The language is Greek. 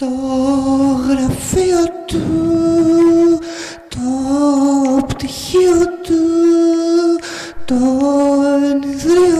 Το γραφείο του, το πτυχίο του, το ενιδρύο